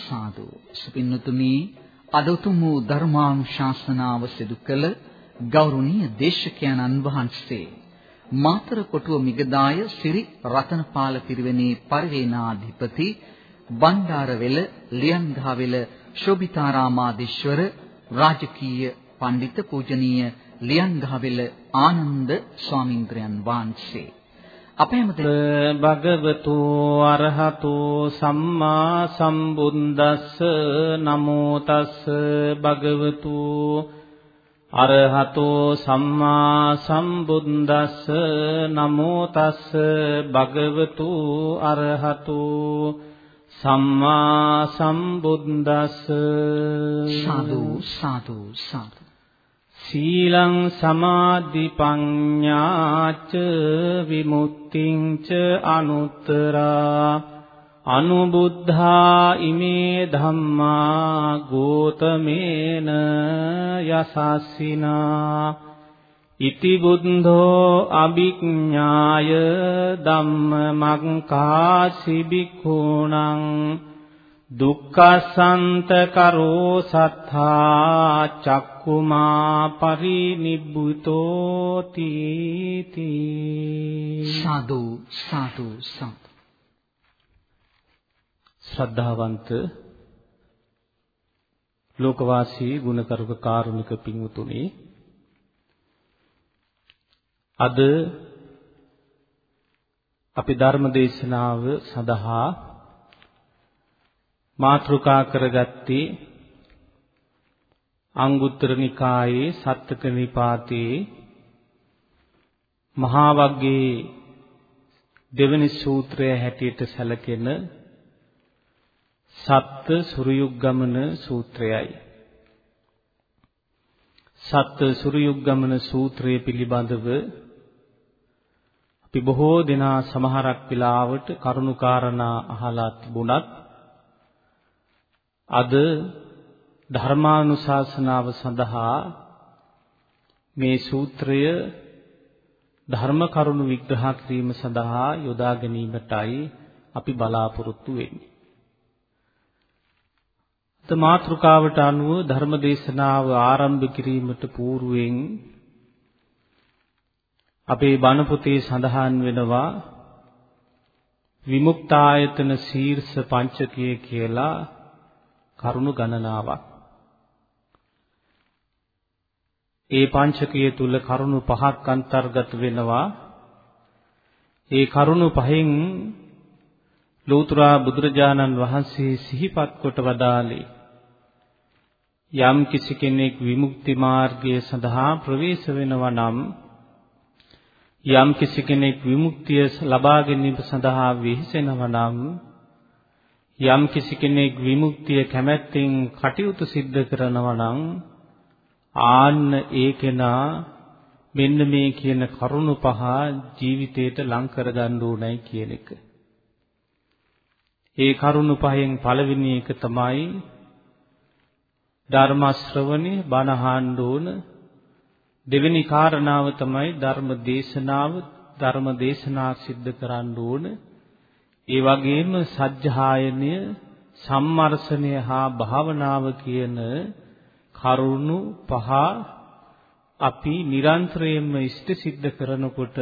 සාදු. සුපින්නතුනි අද උතුම් වූ ධර්මානුශාසනාව සිදු කළ ගෞරවනීය දේශකයන්න් වහන්සේ මාතර කොටුව මිගදාය සිරි රතනපාල පිරිවෙනේ පරිවේනාධිපති බණ්ඩාරවෙල ලියන්ගහවෙල ශෝභිතාරාමාදීශ්වර රාජකීය පඬිත පූජනීය ලියන්ගහවෙල ආනන්ද ස්වාමීන්ද්‍රයන් වහන්සේ. අප හැමත භගවතු අරහතු සම්මා සම්බුද්දස්ස නමෝ තස්ස භගවතු අරහතු සම්මා සම්බුද්දස්ස නමෝ තස්ස භගවතු අරහතු සම්මා සම්බුද්දස්ස සාදු සාදු සාදු සීලං සමාධි පඤ්ඤාච විමුක්තිං ච අනුත්තරා අනුබුද්ධා ඉමේ ධම්මා ගෝතමේන යසස්සිනා ඉති බුද්ධෝ අභිඥාය ධම්මමංකාසි බික්ඛූණං දුක්ඛසන්ත කරෝ සත්තා චක්කුමා පරිනිබ්බුතෝ තීති සාදු සාදු සාදු. ශ්‍රද්ධාවන්ත ලෝකවාසී ගුණකරුක කාරුණික පින්වුතුනි අද අපි ධර්ම දේශනාව සඳහා මාතෘකා කරගත්තේ අංගුත්තර නිකායේ සත්තක නිපාතේ මහා වග්ගයේ දෙවනි සූත්‍රය හැටියට සැලකෙන සත්ත සුරයුග්ගමන සූත්‍රයයි. සත්ත සුරයුග්ගමන සූත්‍රය පිළිබඳව අපි බොහෝ දෙනා සමහරක් වෙලාවට කරුණුකාරණා අහලා තිබුණත් අද ධර්මානුශාසනාව සඳහා මේ සූත්‍රය ධර්ම කරුණු විග්‍රහ කිරීම සඳහා යොදා ගැනීමටයි අපි බලාපොරොත්තු වෙන්නේ. ත මාතෘකාවට අනුව ධර්ම දේශනාව ආරම්භ කිරීමට పూర్වෙන් අපේ බණ පොතේ සඳහන් වෙනවා විමුක්තායතන ශීර්ෂ පංචකය කියලා කරුණු ගණනාවක්. ඒ පංචකය තුල කරුණු පහක් අන්තර්ගත වෙනවා. ඒ කරුණු පහෙන් ලෝතර බුදුරජාණන් වහන්සේ සිහිපත් කොට වදාළේ යම් කිසි කෙනෙක් විමුක්ති මාර්ගය සඳහා ප්‍රවේශ වෙනවා නම් යම් කිසි කෙනෙක් විමුක්තිය ලබා ගැනීම සඳහා වෙහෙසෙනවා නම් යම් කිසි කෙනෙක් විමුක්තිය කැමැත්තෙන් කටයුතු සිද්ධ කරනවා නම් ආන්න ඒ කෙනා මෙන්න මේ කියන කරුණු පහ ජීවිතේට ලං කරගන්න ඕනයි කියන එක. ඒ කරුණු පහෙන් පළවෙනි එක තමයි ධර්ම ශ්‍රවණේ බණ අහන්න ඕන. දෙවෙනි කාරණාව තමයි ධර්ම දේශනාව ධර්ම දේශනා සිද්ධ කරන්න ඕන. ඒ වගේම සජ්ජායනය සම්මර්ෂණය හා භාවනාව කියන කරුණු පහ අපි නිරන්තරයෙන්ම ඉෂ්ට සිද්ධ කරනකොට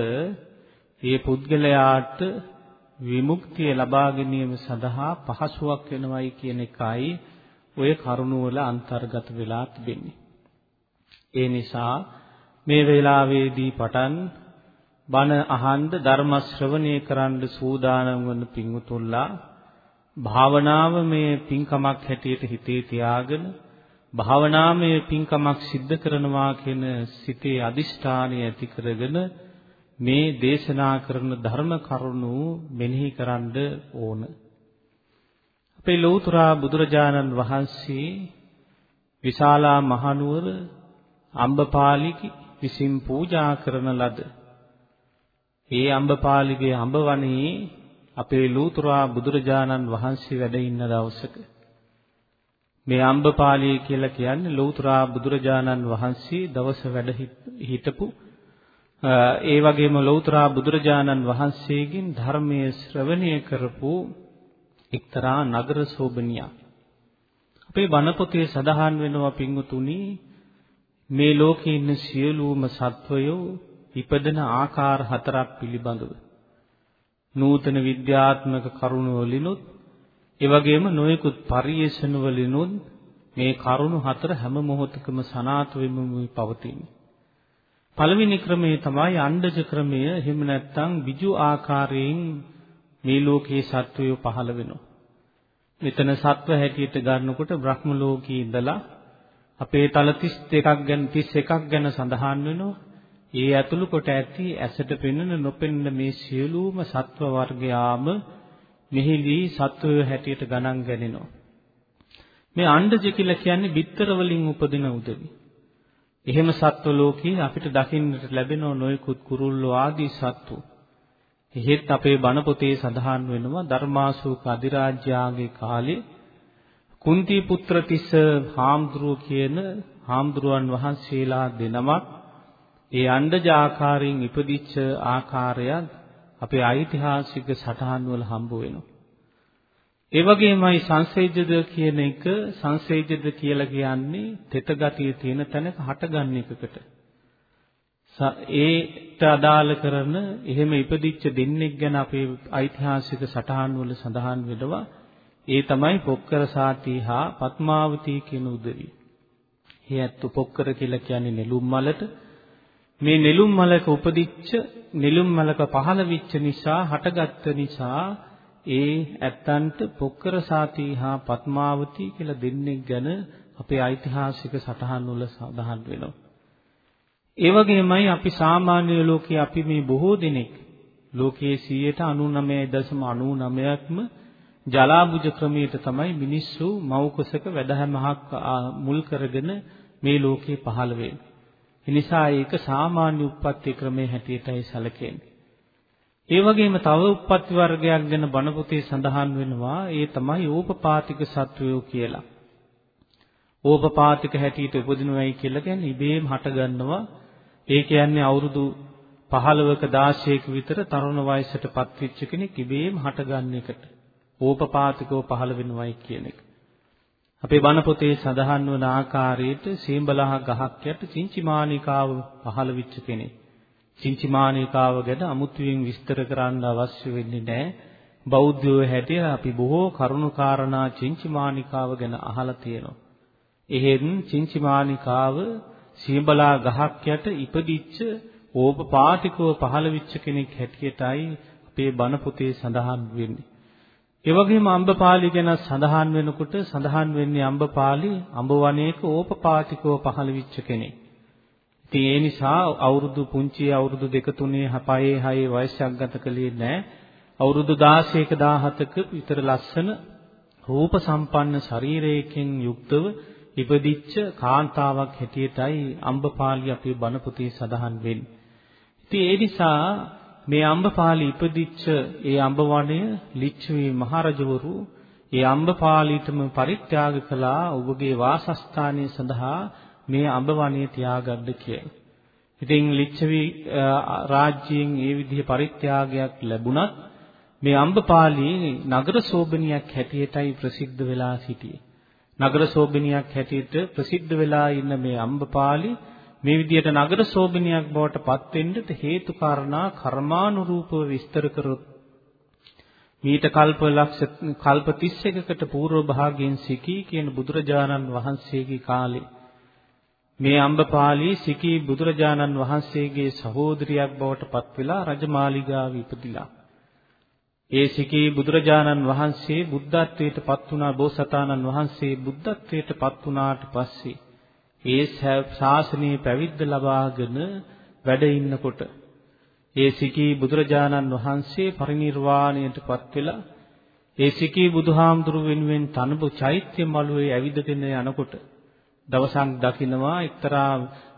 ඒ පුද්ගලයාට විමුක්තිය ලබා ගැනීම සඳහා පහසුවක් වෙනවයි කියන එකයි ඔය කරුණු වල අන්තර්ගත වෙලා තිබෙන්නේ. ඒ නිසා මේ වේලාවේදී පටන් බණ අහන්න ධර්ම ශ්‍රවණය කරන්න සූදානම් වන පින්වුතුල්ලා භාවනාව මේ පින්කමක් හැටියට හිතේ තියාගෙන භාවනාමය පින්කමක් සිද්ධ කරනවා කියන සිතේ අදිෂ්ඨානය ඇති කරගෙන මේ දේශනා කරන ධර්ම කරුණු මෙනෙහි කරන්න ඕන. අපේ ලෞතර බුදුරජාණන් වහන්සේ විශාලා මහනුවර අම්බපාලිකි විසින් පූජා කරන ලද ඒ අම්බපාලිගේ අඹවණේ අපේ ලූතුරා බුදුරජාණන් වහන්සේ වැඩ ඉන්න දවසක මේ අම්බපාලිය කියලා කියන්නේ ලෞතුරා බුදුරජාණන් වහන්සේ දවස වැඩ හිටපු ඒ වගේම ලෞතුරා බුදුරජාණන් වහන්සේගෙන් ධර්මයේ ශ්‍රවණය කරපු එක්තරා නගර සෝබනියක්. අපේ බණ පොතේ සඳහන් වෙනවා පින්වතුනි මේ ලෝකේ ඉන්න සියලුම සත්වයෝ ඉපදෙන ආකාර හතරක් පිළිබඳව නූතන විද්‍යාත්මක කරුණු වලිනුත් ඒ වගේම නොයෙකුත් පරිේශන වලිනුත් මේ කරුණු හතර හැම මොහොතකම සනාත වෙමින් පවතින්නේ. පළවෙනි ක්‍රමය තමයි අණ්ඩජ ක්‍රමය. එහෙම නැත්නම් විජු ආකාරයෙන් මේ ලෝකයේ සත්වයෝ පහළ වෙනවා. මෙතන සත්ව හැටියට ගන්නකොට බ්‍රහ්ම ලෝකයේ ඉඳලා අපේ තල 32ක් ගැන 31ක් ගැන සඳහන් වෙනවා. ඒ ඇතුළු කොට ඇති ඇසට පෙනෙන නොපෙනෙන මේ සියලුම සත්ව වර්ගයාම මෙහිදී සත්වය හැටියට ගණන් ගනිනවා. මේ අණ්ඩජ කියලා කියන්නේ බිත්තර වලින් උපදින උදවි. එහෙම සත්ව ලෝකේ අපිට දකින්නට ලැබෙන නොයෙකුත් කුරුල්ලෝ ආදී සත්තු. එහෙත් අපේ බණ පොතේ සඳහන් වෙනවා ධර්මාශෝක අධිරාජ්‍යයාගේ කාලේ කුන්ති පුත්‍ර තිස්ස හාමුදුරුව කියන හාමුදුරුවන් වහන්සේලා දෙනමක් ඒ අණ්ඩජ ආකාරයෙන් ඉපදිච්ච ආකාරයත් අපේ ඓතිහාසික සටහන් වල හම්බ වෙනවා. ඒ වගේමයි සංසේජද කියන එක සංසේජද කියලා කියන්නේ තෙත ගතිය තියෙන තැනක හටගන්න එකකට. ඒට අදාළ කරන එහෙම ඉපදිච්ච දෙන්නෙක් ගැන අපේ ඓතිහාසික සටහන් වල සඳහන් වෙනවා. ඒ තමයි පොක්කර සාති හා පත්මාවතී කියන උදවිය. ඒ ඇත්ත පොක්කර කියලා කියන්නේ නෙළුම් මලට මේ නෙළුම් මලක උපදිච්ච නෙළුම් මලක පහළ වෙච්ච නිසා හටගත්ත නිසා ඒ ඇත්තන්ට පොක්කර සාති හා පත්මාවතී කියලා දෙන්නෙක් ගැන අපේ ඓතිහාසික සටහන් වල සඳහන් වෙනවා. ඒ වගේමයි අපි සාමාන්‍ය ලෝකයේ අපි මේ බොහෝ දෙනෙක් ලෝකයේ 99.99%ක්ම ජලාබුජ ක්‍රමයට තමයි මිනිස්සු මෞකසක වැඩහැමහක් මුල් කරගෙන මේ ලෝකේ පහළ වෙන්නේ. එනිසා ඒක සාමාන්‍ය උප්පත්ති ක්‍රමයේ හැටියටයි සැලකෙන්නේ. ඒ වගේම තව උප්පත්ති වර්ගයක් ගැන බණ පොතේ සඳහන් වෙනවා ඒ තමයි ඕපපාතික සත්වයෝ කියලා. ඕපපාතික හැටියට උපදිනවයි කියලා කියන්නේ ඉබේම හටගන්නවා. ඒ කියන්නේ අවුරුදු 15ක 16ක විතර තරුණ වයසටපත් වෙච්ච කෙනෙක් ඉබේම හටගන්න එකට ඕපපාතිකව පහළ වෙනවයි කියන එක. අපේ බණ පොතේ සඳහන් වන ආකාරයට සීඹලහ ගහක් යට චින්චිමානිකාව පහළ වෙච්ච කෙනෙක්. චින්චිමානිකාව ගැන අමුතුවෙන් විස්තර කරන්න අවශ්‍ය වෙන්නේ නැහැ. බෞද්ධයෝ හැටියට අපි බොහෝ කරුණු කාරණා චින්චිමානිකාව ගැන අහලා තියෙනවා. එහෙන් චින්චිමානිකාව සීඹලා ගහක් යට ඉපදිච්ච ඕපපාතිකව පහළ වෙච්ච කෙනෙක් හැටියටයි අපේ බණ පොතේ සඳහන් වෙන්නේ. ඒ වගේම අම්බපාලි ගැන සඳහන් වෙනකොට සඳහන් වෙන්නේ අම්බපාලි අඹ වනයේක ඕපපාතිකව පහළ වෙච්ච කෙනෙක්. ඉතින් ඒ නිසා අවුරුදු පුංචි අවුරුදු 2 3 5 6 වයසක් ගත කළේ නැහැ. අවුරුදු 16ක 17ක විතර ලස්සන රූප සම්පන්න ශරීරයකින් යුක්තව ඉපදිච්ච කාන්තාවක් හැටියටයි අම්බපාලි අපේ බණ පොතේ සඳහන් වෙන්නේ. ඉතින් ඒ නිසා මේ අම්බපාලි ඉපදිච්ච ඒ අම්බ වනය ලිච්ඡවි මහරජවරු ඒ අම්බපාලිටම පරිත්‍යාග කළා ඔබගේ වාසස්ථානය සඳහා මේ අඹ වනයේ තියාගන්න කියලා. ඉතින් ලිච්ඡවි රාජ්‍යයෙන් ඒ විදිහේ පරිත්‍යාගයක් ලැබුණත් මේ අම්බපාලී නගර සෝබනියක් හැටියටයි ප්‍රසිද්ධ වෙලා සිටියේ. නගර සෝබනියක් හැටියට ප්‍රසිද්ධ වෙලා ඉන්න මේ අම්බපාලි මේ විදිහට නගර සෝබනියක් බවට පත් වෙන්නට හේතු කාරණා කර්මානුරූපව විස්තර කරොත් මීට කල්ප ලක්ෂ කල්ප 31කට పూర్ව භාගයෙන් සිකී කියන බුදුරජාණන් වහන්සේගේ කාලේ මේ අම්බපාලී සිකී බුදුරජාණන් වහන්සේගේ සහෝදරියක් බවට පත් වෙලා රජමාලිගාවේ ඉපදිලා. ඒ සිකී බුදුරජාණන් වහන්සේ බුද්ධත්වයට පත් වුණා බෝසතාණන් වහන්සේ බුද්ධත්වයට පත් වුණාට පස්සේ ඒ ශාසනයේ පැවිද්ද ලබාගෙන වැඩ ඉන්නකොට ඒ සිකී බුදුරජාණන් වහන්සේ පරිණිර්වාණයට පත් වෙලා ඒ සිකී බුදුහාමුදුරු වෙනුවෙන් තනබු චෛත්‍ය මළුවේ ඇවිදගෙන යනකොට දවසක් දකිනවා එක්තරා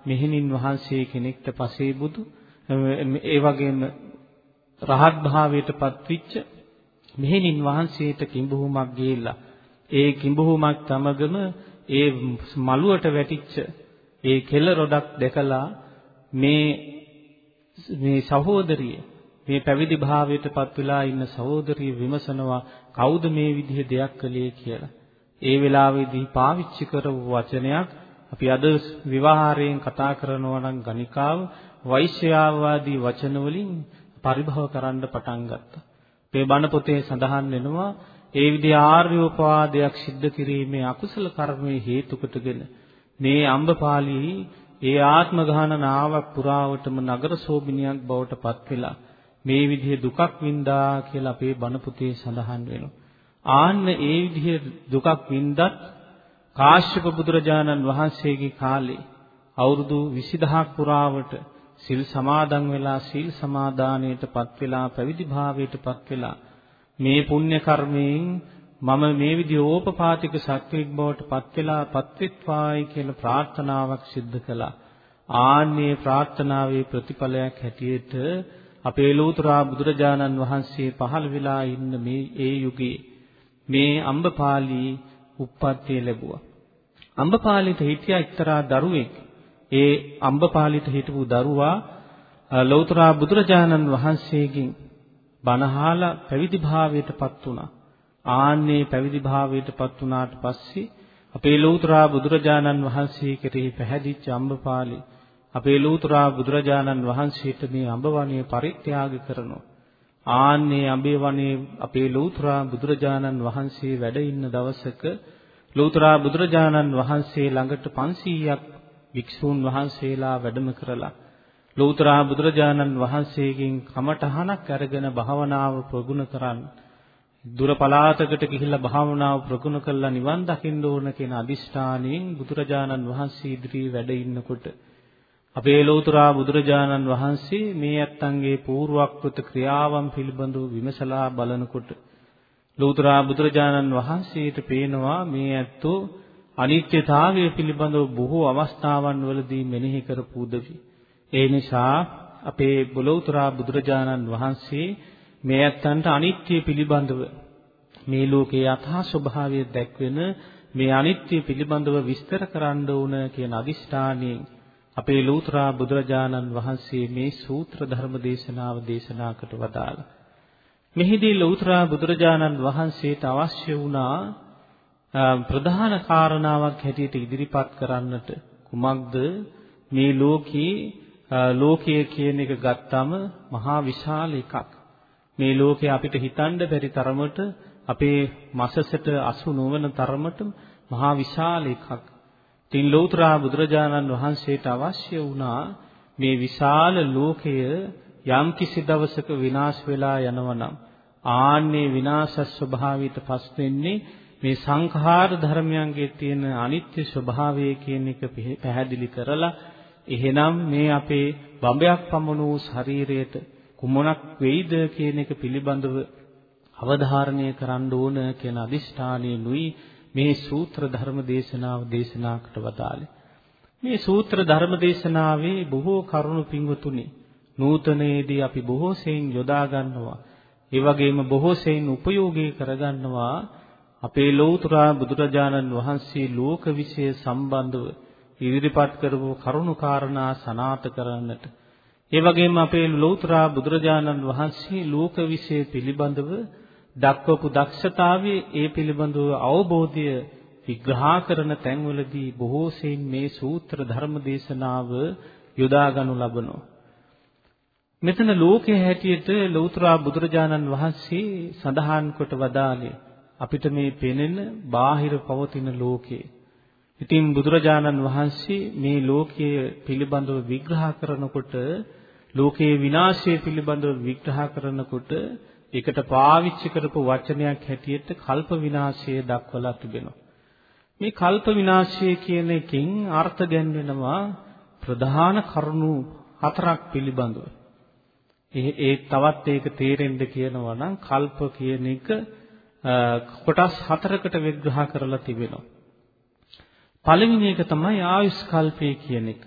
මෙහෙණින් වහන්සේ කෙනෙක්ට පසේ බුදු ඒ වගේම රහත් භාවයට පත්විච්ච මෙහෙණින් වහන්සේට කිඹුහුමක් ගිහිල්ලා ඒ කිඹුහුමක් තමගම ඒ මළුවට වැටිච්ච ඒ කෙල රොඩක් දැකලා මේ මේ සහෝදරිය මේ පැවිදි භාවයට පත් වෙලා ඉන්න සහෝදරිය විමසනවා කවුද මේ විදිහේ දෙයක් කළේ කියලා. ඒ වෙලාවේදී පාවිච්චි කරපු වචනයක් අපි අද විවාහාරයෙන් කතා කරනවා නම් ගණිකාව වෛශ්‍යාවාදී වචන වලින් පරිභව කරන්න පටන් ගත්තා. මේ බණ පොතේ සඳහන් වෙනවා ඒ විදිහ ආර්යෝපවාදයක් සිද්ධ කිරීමේ අකුසල කර්මයේ හේතු කොටගෙන මේ අම්බපාලි ඒ ආත්ම ගහනනාවක් පුරාවටම නගර සෝබිනියක් බවට පත් වෙලා මේ විදිහේ දුකක් වින්දා කියලා අපේ බණ පොතේ සඳහන් වෙනවා. ආන්න ඒ විදිහේ දුකක් වින්දත් කාශ්‍යප බුදුරජාණන් වහන්සේගේ කාලේ අවුරුදු 20000ක් පුරාවට සිල් සමාදන් වෙලා සීල් සමාදානයටපත් වෙලා පැවිදි භාවයටපත් වෙලා මේ පුණ්‍ය කර්මයෙන් මම මේ විදිහ ඕපපාතික සත්වෙක් බවට පත් වෙලා පත්වෙත්වායි කියලා ප්‍රාර්ථනාවක් සිද්ධ කළා. ආන්නේ ප්‍රාර්ථනාවේ ප්‍රතිඵලයක් හැටියට අපේ ලෝතර බුදුරජාණන් වහන්සේ පහළ වෙලා ඉන්න මේ ඒ යුගයේ මේ අම්බපාලි උප්පත්තිය ලැබුවා. අම්බපාලිට හිටියා එක්තරා දරුවෙක්. ඒ අම්බපාලිට හිටපු දරුවා ලෞතර බුදුරජාණන් වහන්සේගෙන් බණහාලා පැවිදි භාවයටපත් වුණා. ආන්නේ පැවිදි භාවයටපත් වුණාට පස්සේ අපේ ලෞතර බුදුරජාණන් වහන්සේ කෙරෙහි පැහැදිච්ච අම්බපාලි අපේ ලෞතර බුදුරජාණන් වහන්සේට මේ අඹවණේ පරිත්‍යාග කරනවා. ආන්නේ අඹේ වනේ අපේ ලෞතර බුදුරජාණන් වහන්සේ වැඩ ඉන්න දවසක ලෞතර බුදුරජාණන් වහන්සේ ළඟට 500ක් වික්ෂූන් වහන්සේලා වැඩම කරලා ලෞතර බුදුරජාණන් වහන්සේගෙන් කමඨහනක් අරගෙන භාවනාව ප්‍රගුණ කරන් දුර පළාතකට ගිහිල්ලා භාවනාව ප්‍රගුණ කළා නිවන් දකින්න ඕන කියන අදිෂ්ඨානයෙන් බුදුරජාණන් වහන්සේ ඉදිරියේ වැඩ ඉන්නකොට අපේ ලෞතර බුදුරජාණන් වහන්සේ මේ ඇත්තන්ගේ පූර්වක්‍ෘත ක්‍රියාවන් පිළිබඳව විමසලා බලනකොට ලෞතර බුදුරජාණන් වහන්සේට පේනවා මේ ඇත්තෝ අනිත්‍යතාවය පිළිබඳව බොහෝ අවස්ථාවන් වලදී මෙනෙහි කරපු උදවි. ඒ නිසා අපේ බොලෞතර බුදුරජාණන් වහන්සේ මේ ඇත්තන්ට අනිත්‍ය පිළිබඳව මේ ලෝකයේ යථා ස්වභාවය දැක්වෙන මේ අනිත්‍ය පිළිබඳව විස්තර කරන්න ඕන කියන අදිෂ්ඨානයෙන් අපේ ලෝතර බුදුරජාණන් වහන්සේ මේ සූත්‍ර ධර්ම දේශනාව දේශනා කොට වදාළා. මෙහිදී ලෞතර බුදුරජාණන් වහන්සේට අවශ්‍ය වුණා ප්‍රධාන කාරණාවක් හැටියට ඉදිරිපත් කරන්නට කුමක්ද මේ ලෝකේ ලෝකය කියන එක ගත්තම මහා විශාල එකක් මේ ලෝකේ අපිට හිතන්න බැරි තරමට අපේ මසසට අසු නොවන තරමට මහා විශාල එකක්. තින් ලෞතර බුදුරජාණන් වහන්සේට අවශ්‍ය වුණා මේ විශාල ලෝකය යම් කිසි දවසක විනාශ වෙලා යනවනම් ආන්නේ විනාශ ස්වභාවයට පස් වෙන්නේ මේ සංඛාර ධර්මයන්ගේ තියෙන අනිත්‍ය ස්වභාවය කියන එක පැහැදිලි කරලා එහෙනම් මේ අපේ බඹයක් පමණ වූ ශරීරයට කුමනක් වෙයිද කියන එක පිළිබඳව අවධාරණය කරන්න ඕන කියන අදිෂ්ඨානයෙන්ුයි මේ සූත්‍ර ධර්ම දේශනාව දේශනාකට වදාළේ. මේ සූත්‍ර ධර්ම දේශනාවේ බොහෝ කරුණු පින්වතුනි නූතනයේදී අපි බොහෝ සෙයින් යොදා ගන්නවා. ඒ වගේම බොහෝ සෙයින් උපයෝගී කරගන්නවා අපේ ලෞතර බුදුරජාණන් වහන්සේ ලෝක විශ්ය සම්බන්ධව ඉදිරිපත් කරපු කරුණු කාරණා සනාත කරන්නට ඒ වගේම අපේ ලෞතර බුදුරජාණන් වහන්සේ ලෝක විශ්ය පිළිබඳව දක්වපු දක්ෂතාවයේ ඒ පිළිබඳව අවබෝධය විග්‍රහ කරන තැන්වලදී බොහෝ සෙයින් මේ සූත්‍ර ධර්ම දේශනාව යොදා ගනු ලබනවා මෙතන ලෝකයේ හැටියට ලෞතර බුදුරජාණන් වහන්සේ සඳහන් කොට වදාළේ අපිට මේ පෙනෙන බාහිර පවතින ලෝකේ. ඉතින් බුදුරජාණන් වහන්සේ මේ ලෝකයේ පිළිබඳව විග්‍රහ කරනකොට ලෝකයේ විනාශය පිළිබඳව විග්‍රහ කරනකොට ඒකට පාවිච්චි කරපු වචනයක් හැටියට කල්ප විනාශය දක්වලා තිබෙනවා. මේ කල්ප විනාශය කියන එකෙන් අර්ථ ගැන්වෙනවා ප්‍රධාන කරුණු හතරක් පිළිබඳව. ඒ තවත් ඒක තේරෙන්න කියනවා නම් කල්ප කියන එක කොටස් හතරකට විග්‍රහ කරලා තිබෙනවා. පළවෙනි එක තමයි ආයුෂ් කල්පය කියන එක.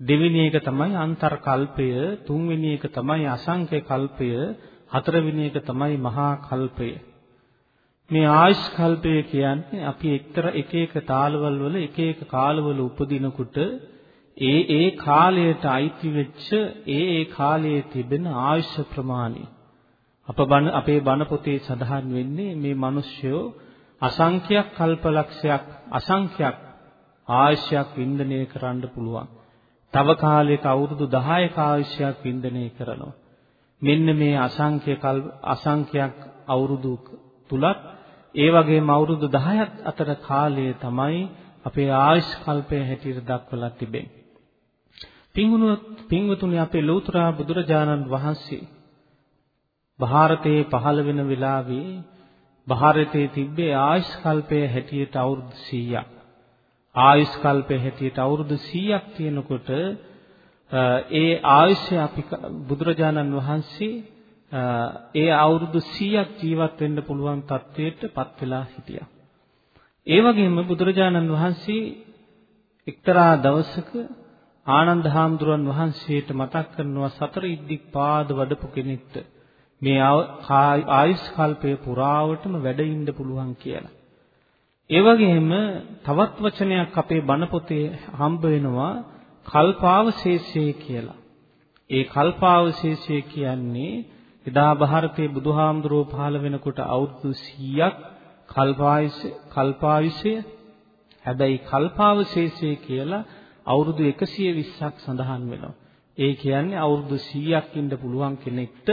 දෙවෙනි එක තමයි අන්තර් කල්පය, තුන්වෙනි එක තමයි අසංඛ්‍ය කල්පය, හතරවෙනි එක තමයි මහා කල්පය. මේ ආයුෂ් කල්පය කියන්නේ අපි එක්තර එක එක තාලවල වල එක එක කාලවල උපදිනකොට ඒ ඒ කාලයට අයිති වෙච්ච ඒ ඒ කාලයේ තිබෙන ආයුෂ ප්‍රමාණය අප බණ අපේ බණ පොතේ සඳහන් වෙන්නේ මේ මිනිස්සුયો අසංඛ්‍යයක් කල්පලක්ෂයක් අසංඛ්‍යයක් ආයශයක් වින්දනය කරන්න පුළුවන්. තව කාලයක අවුරුදු 10ක ආයශයක් වින්දනය කරනවා. මෙන්න මේ අසංඛ්‍ය කල්ප අසංඛ්‍යයක් අවුරුදු තුලත් ඒ වගේම අවුරුදු 10ක් අතර කාලය තමයි අපේ ආයුෂ් කල්පය හැටියට දක්වලා තිබෙන්නේ. පින්වුණුත් පින්වතුනි අපේ ලෞතර බුදුරජාණන් වහන්සේ ಭಾರತයේ පහළ වෙන වෙලාවේ ಭಾರතයේ තිබ්බේ ආයුෂ් කල්පය හැටියට අවුරුදු 100ක්. ආයුෂ් කල්පය හැටියට අවුරුදු 100ක් තියෙනකොට ඒ ආයුෂය අපි බුදුරජාණන් වහන්සේ ඒ අවුරුදු 100ක් ජීවත් වෙන්න පුළුවන් තත්වයට පත් වෙලා හිටියා. ඒ වගේම බුදුරජාණන් වහන්සේ එක්තරා දවසක ආනන්ද හාමුදුරන් වහන්සේට මතක් කරනවා සතර ඉද්දික් පාද වඩපු කෙනෙක්ට මේ ආයුෂ් කල්පය පුරාවටම වැඩ ඉන්න පුළුවන් කියලා. ඒ වගේම තවත් වචනයක් අපේ බණ පොතේ හම්බ වෙනවා කල්පාවශේෂය කියලා. ඒ කල්පාවශේෂය කියන්නේ එදා ಭಾರತයේ බුදුහාමුදුරුවෝ පහළ වෙනකොට අවුරුදු 100ක් කල්පායස කල්පායසය හැබැයි කල්පාවශේෂය කියලා අවුරුදු 120ක් සඳහන් වෙනවා. ඒ කියන්නේ අවුරුදු 100ක් ඉන්න පුළුවන් කෙනෙක්ට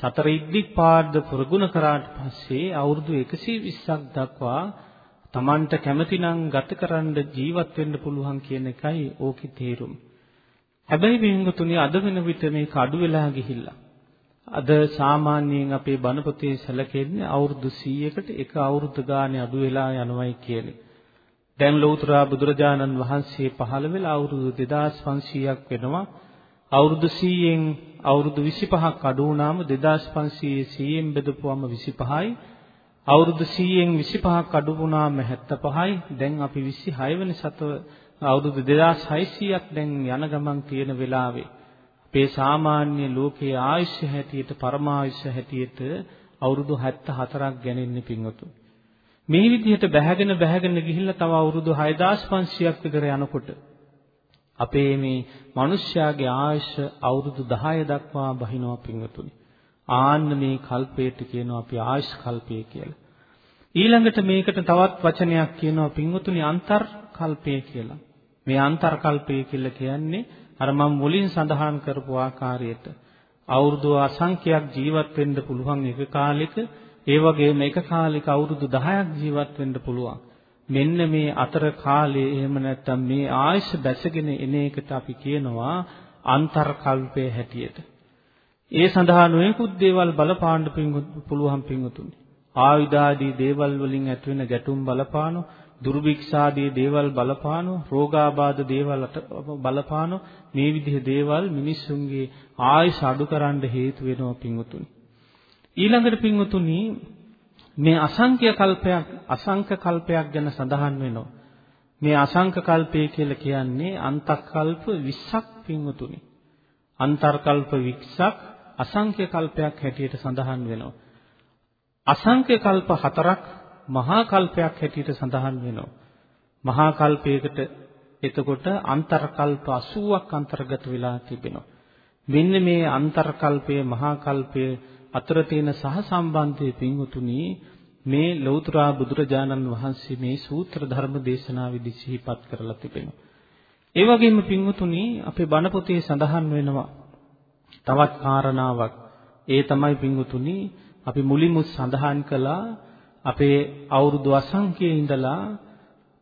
සතර ඉද්ධිපාද ප්‍රගුණ කරාට පස්සේ අවුරුදු 120ක් දක්වා Tamanට කැමතිනම් ගත කරන්න ජීවත් වෙන්න පුළුවන් කියන එකයි ඕකේ තේරුම. හැබැයි වින්ගතුනි අද වෙන විට මේක අඩු වෙලා ගිහිල්ලා. අද සාමාන්‍යයෙන් අපේ බණ පොතේ සැලකෙන්නේ අවුරුදු 100කට එක අවුරුදු ගානේ අඩු වෙලා යනවයි කියන්නේ. දැන් ලෞතර බුදුරජාණන් වහන්සේ පහළ වෙලා අවුරුදු 2500ක් වෙනවා. අවුරුදු 100න් අවුරුදු 25ක් අඩු වුණාම 2500 100න් බෙදපුවම 25යි. අවුරුදු 100න් 25ක් අඩු වුණාම 75යි. දැන් අපි 26 වෙනි සතව අවුරුදු 2600ක් දැන් යන ගමන් තියෙන වෙලාවේ අපේ සාමාන්‍ය ලෝකයේ ආයුෂ හැටියට පරමායුෂ හැටියට අවුරුදු 74ක් ගැනෙන්නේ පින්වතුන්. මේ විදිහට බැහැගෙන බැහැගෙන ගිහිල්ලා තව අවුරුදු 6500ක් විතර යනකොට අපේ මේ මිනිස්යාගේ ආයුෂ අවුරුදු 10 දක්වා බහිනවා පින්වතුනි. ආන්න මේ කල්පයට කියනවා අපි ආයුෂ් කල්පය කියලා. ඊළඟට මේකට තවත් වචනයක් කියනවා පින්වතුනි අන්තර් කල්පය කියලා. මේ අන්තර් කල්පය කියලා කියන්නේ අර මම මුලින් සඳහන් කරපු ආකාරයට අවුරුදු අසංඛ්‍යයක් ජීවත් වෙන්න පුළුවන් එක කාලෙක ඒ වගේම එක කාලෙක අවුරුදු 10ක් ජීවත් වෙන්න පුළුවන්. මෙන්න මේ අතර කාලයේ එහෙම නැත්නම් මේ ආයශ බැසගෙන එන එකට අපි කියනවා අන්තර්කල්පය හැටියට. ඒ සඳහා නොයෙකුත් දේවල් බලපාන්න පුළුවන් පිංගුතුනි. ආයුධාදී දේවල් වලින් ඇතිවෙන ගැටුම් බලපානෝ, දුර්භික්ෂාදී දේවල් බලපානෝ, රෝගාබාධ දේවල් බලපානෝ මේ විදිහ දේවල් මිනිස්සුන්ගේ ආයුෂ අඩු කරන්න හේතු වෙනවා පිංගුතුනි. ඊළඟට පින්වතුනි මේ අසංඛ්‍ය කල්පයක් අසංඛ්‍ය කල්පයක් ගැන සඳහන් වෙනවා. මේ අසංඛ්‍ය කල්පය කියලා කියන්නේ අන්තකල්ප 20ක් පින්වතුනි. අන්තර්කල්ප 20ක් අසංඛ්‍ය කල්පයක් හැටියට සඳහන් වෙනවා. අසංඛ්‍ය කල්ප හතරක් මහා කල්පයක් හැටියට සඳහන් වෙනවා. මහා කල්පයකට එතකොට අන්තර්කල්ප 80ක් අන්තර්ගත වෙලා තිබෙනවා. මෙන්න මේ අන්තර්කල්පයේ මහා කල්පයේ අතර තියෙන සහසම්බන්ධයේ පින්වතුනි මේ ලෞතර බුදුරජාණන් වහන්සේ මේ සූත්‍ර ධර්ම දේශනාවේදී සිහිපත් කරලා තිබෙනවා. ඒ වගේම පින්වතුනි අපේ බණ පොතේ සඳහන් වෙනවා තවත් කාරණාවක්. ඒ තමයි පින්වතුනි අපි මුලින්ම සඳහන් කළා අපේ අවුරුදු අසංඛ්‍යයේ ඉඳලා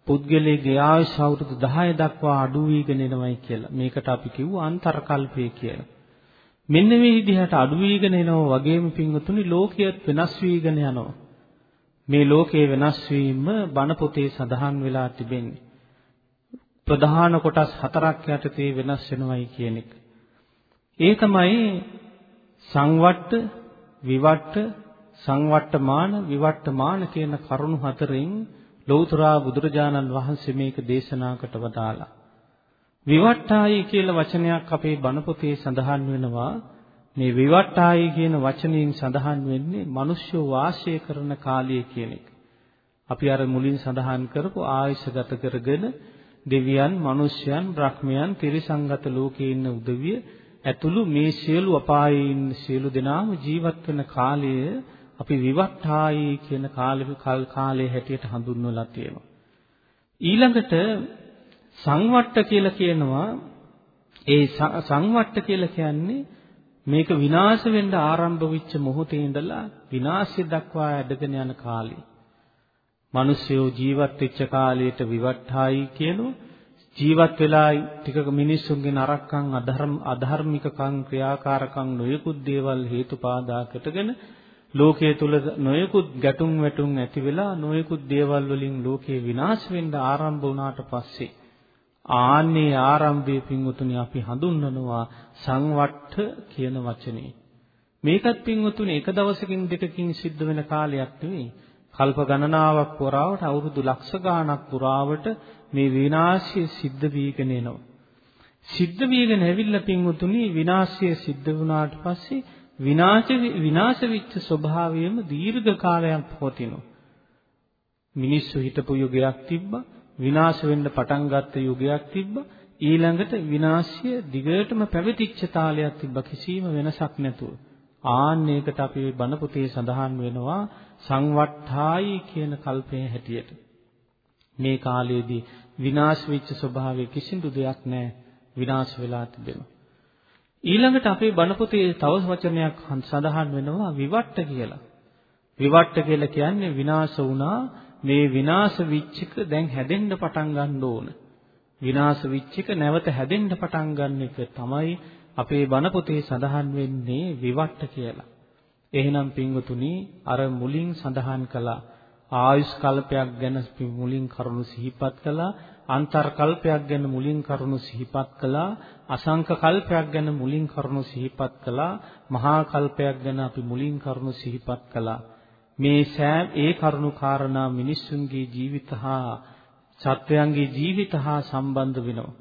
පුද්ගලයේ ආයුෂ අවුරුදු 10 දක්වා අඩු වීගෙන එනවයි කියලා. මේකට අපි කිව්වා අන්තර්කල්පය කියලා. මෙන්න මේ විදිහට අඩු වීගෙන එනවා වගේම පින්වතුනි ලෝකයේත් වෙනස් වීගෙන යනවා. මේ ලෝකයේ වෙනස් වීම බණ පොතේ සඳහන් වෙලා තිබෙන්නේ. ප්‍රධාන කොටස් හතරක් යටතේ වෙනස් වෙනවයි කියන එක. ඒ තමයි සංවට්ට, විවට්ට, සංවට්ටමාන, විවට්ටමාන කියන කරුණු හතරෙන් ලෞතර බුදුරජාණන් වහන්සේ මේක දේශනාකට වදාලා. විවට්ටායි කියලා වචනයක් අපේ බණ පොතේ සඳහන් වෙනවා. මේ විවට්ටායි කියන වචනයෙන් සඳහන් වෙන්නේ මිනිස්සු වාසය කරන කාලය කියන එක. අපි අර මුලින් සඳහන් කරපු ආයශ ගත කරගෙන දෙවියන්, මිනිස්යන්, බ්‍රහ්මයන්, තිරිසංගත ලෝකේ ඉන්න උදවිය ඇතුළු මේ සියලු අපායේ ඉන්න සියලු දෙනාම ජීවත් වෙන කාලය අපි විවට්ටායි කියන කාලේ කාලේ හැටියට හඳුන්වලා තියෙනවා. ඊළඟට සංවට්ට කියලා කියනවා ඒ සංවට්ට කියලා කියන්නේ මේක විනාශ වෙන්න ආරම්භ වෙච්ච මොහොතේ ඉඳලා විනාශය දක්වා ඇදගෙන යන කාලේ. මිනිස්සුયો ජීවත් වෙච්ච කාලයට විවට්ටායි කියනවා. ජීවත් වෙලා ටිකක මිනිස්සුන්ගේ නරකම් අධර්ම අධර්මිකකම් ක්‍රියාකාරකම් නොයෙකුත් දේවල් හේතුපාදා කොටගෙන ලෝකයේ තුල නොයෙකුත් ගැටුම් වැටුම් ඇති වෙලා නොයෙකුත් දේවල් වලින් ලෝකේ විනාශ වෙන්න ආරම්භ වුණාට පස්සේ ආන්නේ ආරම්භයේ පින්වතුනි අපි හඳුන්වනවා සංවට්ඨ කියන වචනේ. මේකත් පින්වතුනි එක දවසකින් දෙකකින් සිද්ධ වෙන කාලයක් නෙවෙයි. කල්ප ගණනාවක් පුරාවට අවුරුදු ලක්ෂ ගාණක් පුරාවට මේ විනාශය සිද්ධ වීගෙන එනවා. සිද්ධ වීගෙන ඇවිල්ලා පින්වතුනි විනාශය සිද්ධ වුණාට පස්සේ විනාශ විනාශ වෙච්ච ස්වභාවයම දීර්ඝ කාලයක් පවතිනවා. මිනිස්සු හිටපු යුගයක් තිබ්බා විනාශ වෙන්න පටන් ගත්ත යුගයක් තිබ්බා. ඊළඟට විනාශය දිගටම පැවතිච්ච තාලයක් තිබ්බා කිසිම වෙනසක් නැතුව. ආන්න ඒකට අපි බණ පොතේ සඳහන් වෙනවා සංවට්ඨායි කියන කල්පයේ හැටියට. මේ කාලයේදී විනාශ වෙච්ච ස්වභාවයේ කිසිදු දෙයක් නැහැ. විනාශ වෙලා තිබෙනවා. ඊළඟට අපේ බණ පොතේ තව වචනයක් සඳහන් වෙනවා විවට්ට කියලා. විවට්ට කියලා කියන්නේ විනාශ වුණා මේ විනාශ වෙච්ච එක දැන් හැදෙන්න පටන් ගන්න ඕන. විනාශ වෙච්ච එක නැවත හැදෙන්න පටන් ගන්න එක තමයි අපේ බණ පොතේ සඳහන් වෙන්නේ විවට්ට කියලා. එහෙනම් පින්වතුනි අර මුලින් සඳහන් කළා ආයුෂ් කල්පයක් ගැන මුලින් කරුණු සිහිපත් කළා අන්තර් කල්පයක් ගැන මුලින් කරුණු සිහිපත් කළා අසංක කල්පයක් ගැන මුලින් කරුණු සිහිපත් කළා මහා කල්පයක් ගැන අපි මුලින් කරුණු සිහිපත් කළා මේ සෑම ඒ කරුණු කාරණා මිනිස්සුන්ගේ ජීවිත හා සත්වයන්ගේ ජීවිත හා සම්බන්ධ වෙනවා.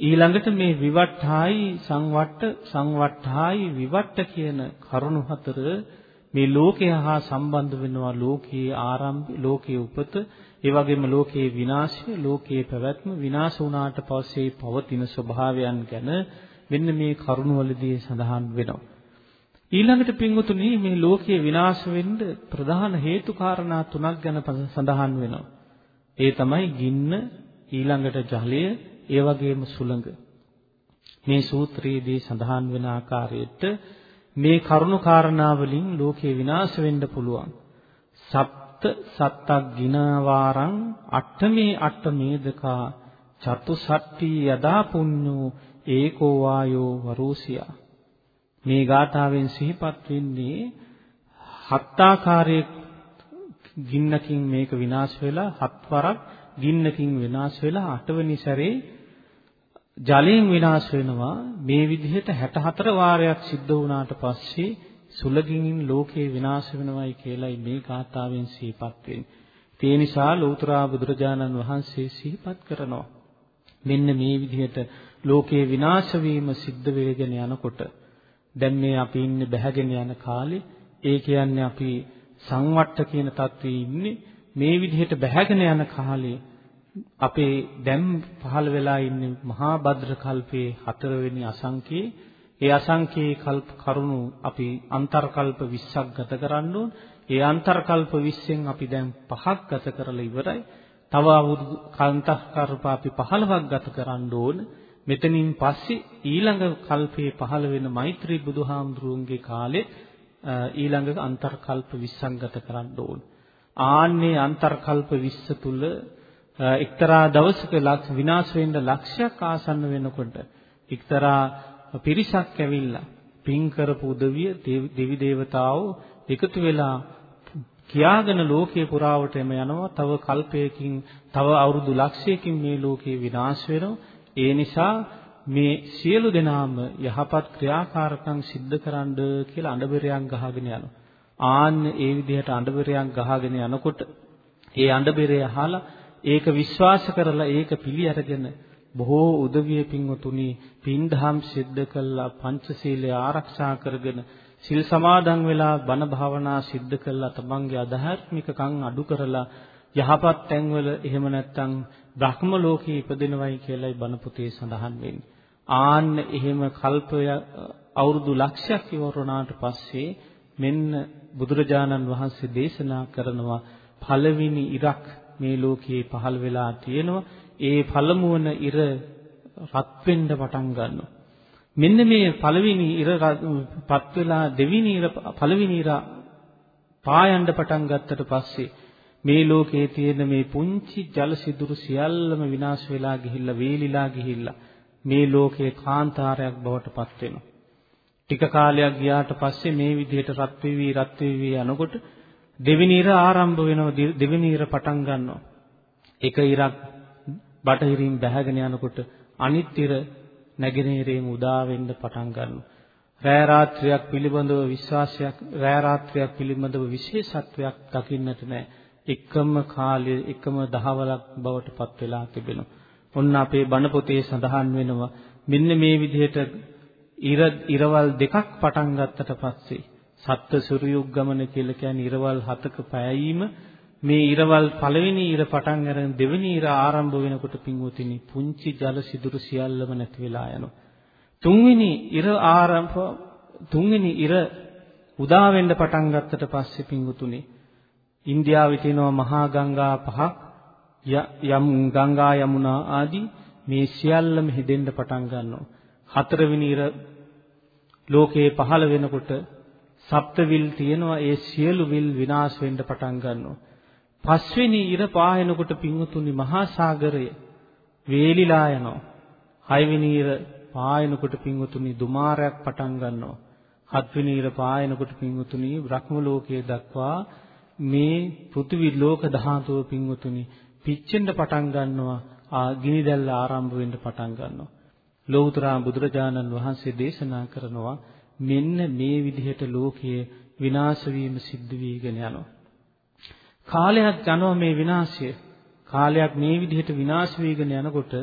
ඊළඟට මේ විවට්ඨායි සංවට්ට සංවට්ඨායි විවට්ට කියන කරුණු හතර මේ ලෝකය හා සම්බන්ධ වෙනවා ලෝකයේ ආරම්භය ලෝකයේ උපත ඒ වගේම ලෝකයේ විනාශය ලෝකයේ පැවැත්ම විනාශ වුණාට පස්සේ පවතින ස්වභාවයන් ගැන මෙන්න මේ කරුණවලදී සඳහන් වෙනවා ඊළඟට පින්වතුනි මේ ලෝකයේ විනාශ වෙන්න ප්‍රධාන හේතු කාරණා තුනක් ගැන සඳහන් වෙනවා. ඒ තමයි ගින්න, ඊළඟට ජලය, ඒ වගේම සුළඟ. මේ සූත්‍රයේදී සඳහන් වෙන ආකාරයට මේ කරුණු කාරණා වලින් ලෝකේ විනාශ වෙන්න පුළුවන්. සප්ත සත්තක් ගිනවාරං අට්ඨමේ අට්ඨමේදකා චතුසට්ටි යදා පුඤ්ඤෝ ඒකෝ වායෝ වරෝසියා මේ ගාථාවෙන් සිහිපත් වෙන්නේ හත් ආකාරයේ ගින්නකින් මේක විනාශ වෙලා හත්වරක් ගින්නකින් විනාශ වෙලා අටවෙනි සැරේ ජලයෙන් විනාශ වෙනවා මේ විදිහට 64 වාරයක් සිද්ධ වුණාට පස්සේ සුලගින්ින් ලෝකේ විනාශ වෙනවයි කියලායි මේ ගාථාවෙන් සිහිපත් වෙන්නේ. ඒ නිසා ලෞතර බුදුරජාණන් වහන්සේ සිහිපත් කරනවා. මෙන්න මේ විදිහට ලෝකේ විනාශ වීම සිද්ධ වෙගෙන යනකොට දැන් මේ අපි ඉන්නේ බැහැගෙන යන කාලේ. ඒ කියන්නේ අපි සංවට්ට කියන තත්ත්වයේ ඉන්නේ. මේ විදිහට බැහැගෙන යන කාලේ අපේ දැන් පහළ වෙලා ඉන්නේ මහා භද්‍ර කල්පයේ හතරවෙනි අසංකේ. ඒ අසංකේ කල්ප කරුණු අපි අන්තර්කල්ප 20ක් ගත කරන්න ඕන. ඒ අන්තර්කල්ප 20න් අපි දැන් පහක් ගත කරලා ඉවරයි. තව අවුරුදු කාන්තස්කල්ප අපි 15ක් ගත කරන්න ඕන. මෙතනින් පස්සේ ඊළඟ කල්පයේ පහළ වෙන මෛත්‍රී බුදුහාමුදුරුවන්ගේ කාලෙත් ඊළඟ අන්තර්කල්ප 20ක් ගත කරන්න ඕන. ආන්නේ අන්තර්කල්ප 20 තුල එක්තරා දවසක විනාශ වෙන්න ලක්ෂයක් ආසන්න වෙනකොට එක්තරා පිරිසක් ඇවිල්ලා පින් කරපු උදවිය දෙවි දේවතාවෝ එකතු වෙලා කියාගෙන ලෝකේ පුරාවටම යනවා තව කල්පයකින් තව අවුරුදු ලක්ෂයකින් මේ ලෝකේ විනාශ වෙනවා ඒ නිසා මේ සියලු දෙනාම යහපත් ක්‍රියාකාරකම් සිද්ධ කරන්න කියලා අඬබෙරයක් ගහගෙන යනවා. ආන්න ඒ විදිහට අඬබෙරයක් ගහගෙන යනකොට ඒ අඬබෙරය අහලා ඒක විශ්වාස කරලා ඒක පිළි අරගෙන බොහෝ උදවිය පින්වතුනි පින්දහම් සිද්ධ කළා පංචශීලය ආරක්ෂා කරගෙන සිල් සමාදන් වෙලා බණ භාවනා සිද්ධ කළා තමන්ගේ අධාර්මිකකම් අඩු කරලා යහපත් තැන්වල එහෙම නැත්නම් බ්‍රහ්ම ලෝකයේ ඉපදෙනවයි කියලායි බණ පොතේ සඳහන් වෙන්නේ. ආන්න එහෙම කල්පය අවුරුදු ලක්ෂයක් ඉවර වුණාට පස්සේ මෙන්න බුදුරජාණන් වහන්සේ දේශනා කරනවා පළවෙනි ඉරක් මේ ලෝකයේ පහළ වෙලා තියෙනවා. ඒ පළමුවන ඉර රත් වෙන්න පටන් ගන්නවා. මෙන්න මේ පළවෙනි ඉර පත් වෙලා දෙවෙනි ඉර පළවෙනි ඉර පායන්න පටන් ගත්තට පස්සේ මේ ලෝකයේ තියෙන මේ පුංචි ජල සිදුරු සියල්ලම විනාශ වෙලා ගිහිල්ලා වේලිලා ගිහිල්ලා මේ ලෝකේ කාන්තාරයක් බවට පත් වෙනවා. ටික කාලයක් ගියාට පස්සේ මේ විදිහට රත් වෙවි රත් වෙවි යනකොට දෙවෙනි ඉර ආරම්භ වෙනවා දෙවෙනි ඉර පටන් ගන්නවා. එක ඉරක් බටහිරින් බැහැගෙන යනකොට අනිත් ඉර නැගෙනහිරේම උදා වෙන්න පටන් ගන්නවා. රෑ රාත්‍රියක් පිළිබඳව විශ්වාසයක් රෑ රාත්‍රියක් පිළිබඳව විශේෂත්වයක් දකින්නට නැහැ. එකම කාලයේ එකම දහවලක් බවට පත් වෙලා තිබෙනවා. ඔන්න අපේ බණ පොතේ සඳහන් වෙනවා මෙන්න මේ විදිහට ඉර ඉරවල් දෙකක් පටන් ගත්තට පස්සේ සත්ත්ව සුරියුග් ගමන කියලා කියන්නේ ඉරවල් හතක පැයීම මේ ඉරවල් පළවෙනි ඉර පටන් අරගෙන දෙවෙනි ඉර ආරම්භ වෙනකොට පින්වතුනි පුංචි ජල සිදුරු සියල්ලම නැති වෙලා යනවා. තුන්වෙනි ඉර ආරම්භ තුන්වෙනි ඉර උදා වෙන්න පටන් ගත්තට පස්සේ පින්වතුනි ඉන්දියාවේ තියෙනවා මහා ගංගා පහක් යම් ගංගා යමුනා ආදී මේ සියල්ලම හිදෙන්න පටන් ගන්නවා. හතරවෙනි ඉර ලෝකේ පහළ වෙනකොට සප්තවිල් තියෙනවා ඒ සියලු විල් විනාශ වෙන්න පටන් ගන්නවා. පස්වෙනි ඉර පායනකොට පිංගුතුනි මහා සාගරය වේලිලා යනවා. හයවෙනි ඉර පායනකොට පිංගුතුනි දුමාරයක් පටන් ගන්නවා. හත්වෙනි ඉර පායනකොට පිංගුතුනි බ්‍රහ්ම ලෝකයේ දක්වා මේ පෘථිවි ලෝක ධාතුව පිංගුතුනි පිච්චෙන්න පටන් ගන්නවා. ආ ගිනි දැල්ල ආරම්භ වෙන්න පටන් ගන්නවා. ලෞතර බුදුරජාණන් වහන්සේ දේශනා කරනවා මෙන්න මේ විදිහට ලෝකයේ විනාශ වීම සිද්ධ වීගෙන යනවා. කාලයක් යනවා මේ විනාශය. කාලයක් මේ විදිහට විනාශ වීගෙන යනකොට